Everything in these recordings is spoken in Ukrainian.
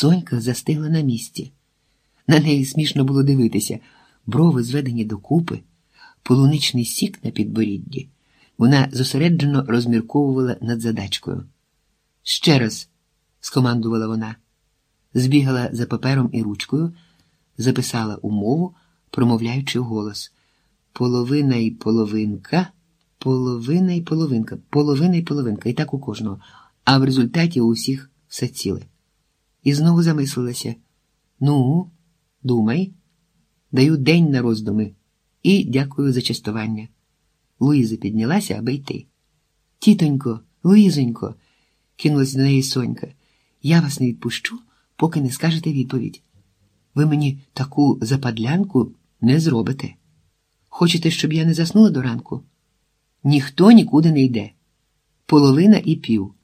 Сонька застигла на місці. На неї смішно було дивитися, брови зведені докупи, полуничний сік на підборідді. Вона зосереджено розмірковувала над задачкою. Ще раз, скомандувала вона, збігала за папером і ручкою, записала умову, промовляючи голос. Половина і половинка, половина і половинка, половина і половинка, і так у кожного, а в результаті у усіх все ціле. І знову замислилася. Ну, думай, даю день на роздуми і дякую за частування. Луїза піднялася, аби йти. Тітонько, Луїзонько, кинулась до неї Сонька, я вас не відпущу, поки не скажете відповідь. Ви мені таку западлянку не зробите. Хочете, щоб я не заснула до ранку? Ніхто нікуди не йде. Половина і пів.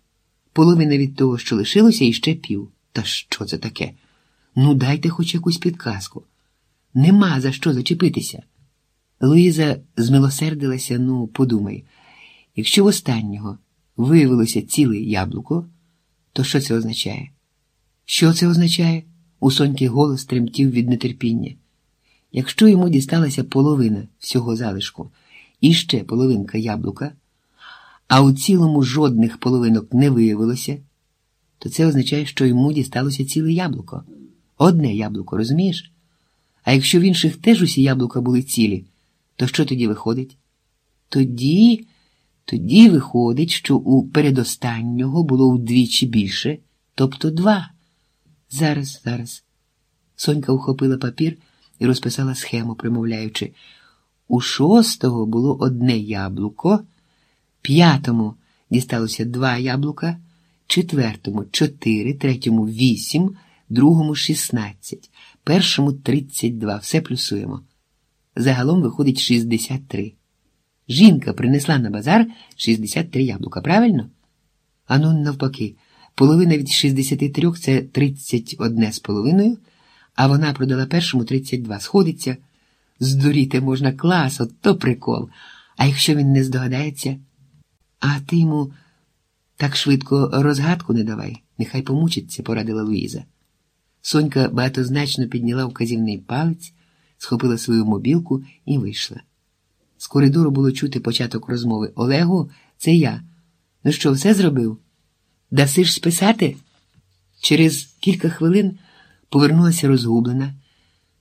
Половина від того, що лишилося, і ще пів. Та що це таке? Ну, дайте хоч якусь підказку. Нема за що зачепитися. Луїза змилосердилася, ну, подумай, якщо в останнього виявилося ціле яблуко, то що це означає? Що це означає? У Соньки голос тремтів від нетерпіння. Якщо йому дісталася половина всього залишку і ще половинка яблука, а у цілому жодних половинок не виявилося, то це означає, що йому дісталося ціле яблуко. Одне яблуко, розумієш? А якщо в інших теж усі яблука були цілі, то що тоді виходить? Тоді, тоді виходить, що у передостаннього було вдвічі більше, тобто два. Зараз, зараз. Сонька ухопила папір і розписала схему, примовляючи. У шостого було одне яблуко, п'ятому дісталося два яблука, четвертому чотири, третьому вісім, другому шістнадцять, першому тридцять два. Все плюсуємо. Загалом виходить 63. Жінка принесла на базар 63 яблука, правильно? Ану, навпаки, половина від 63 це 31 з половиною, а вона продала першому 32. Сходиться. Здуріти можна клас, то прикол. А якщо він не здогадається, а ти йому так швидко розгадку не давай, нехай помучиться, порадила Луїза. Сонька багатозначно підняла вказівний палець, схопила свою мобілку і вийшла. З коридору було чути початок розмови. Олегу, це я. Ну що, все зробив? Дасиш списати? Через кілька хвилин повернулася розгублена.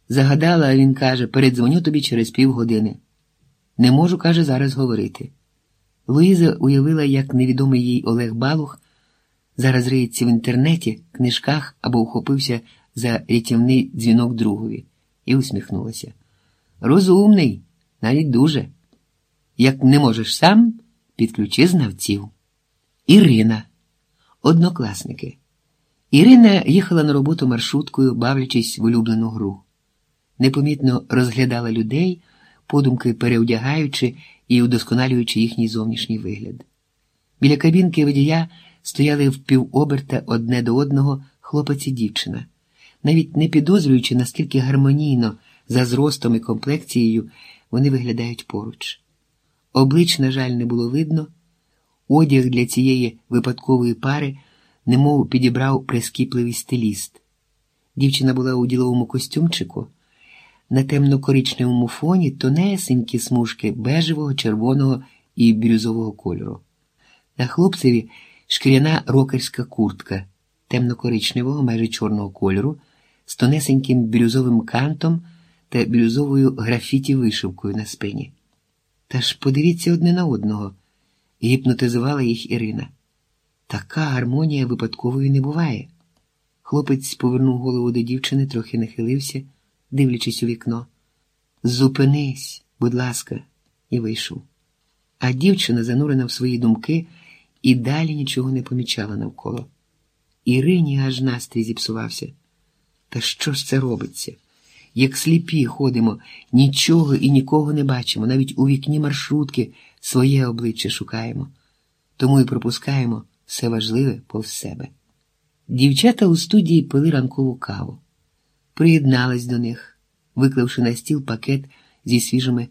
Загадала, а він каже, передзвоню тобі через півгодини. Не можу, каже, зараз говорити. Луїза уявила, як невідомий їй Олег Балух зараз риється в інтернеті, книжках або ухопився за рятівний дзвінок другові, і усміхнулася. Розумний, навіть дуже. Як не можеш сам, підключи знавців. Ірина, однокласники. Ірина їхала на роботу маршруткою, бавлячись в улюблену гру. Непомітно розглядала людей, подумки переодягаючи і удосконалюючи їхній зовнішній вигляд. Біля кабінки водія стояли в півоберта одне до одного хлопець і дівчина, навіть не підозрюючи, наскільки гармонійно, за зростом і комплекцією вони виглядають поруч. Облич, на жаль, не було видно, одяг для цієї випадкової пари немов підібрав прискіпливий стиліст. Дівчина була у діловому костюмчику, на темно-коричневому фоні тонесенькі смужки бежевого, червоного і бірюзового кольору. На хлопцеві шкіряна рокерська куртка темно-коричневого, майже чорного кольору, з тонесеньким бірюзовим кантом та бірюзовою графіті вишивкою на спині. Та ж подивіться одне на одного, гіпнотизувала їх Ірина. Така гармонія випадковою не буває. Хлопець повернув голову до дівчини, трохи нахилився, дивлячись у вікно. Зупинись, будь ласка, і вийшов. А дівчина, занурена в свої думки, і далі нічого не помічала навколо. Ірині аж настрій зіпсувався. Та що ж це робиться? Як сліпі ходимо, нічого і нікого не бачимо, навіть у вікні маршрутки своє обличчя шукаємо, тому і пропускаємо все важливе повз себе. Дівчата у студії пили ранкову каву, приєднались до них, виклавши на стіл пакет зі свіжими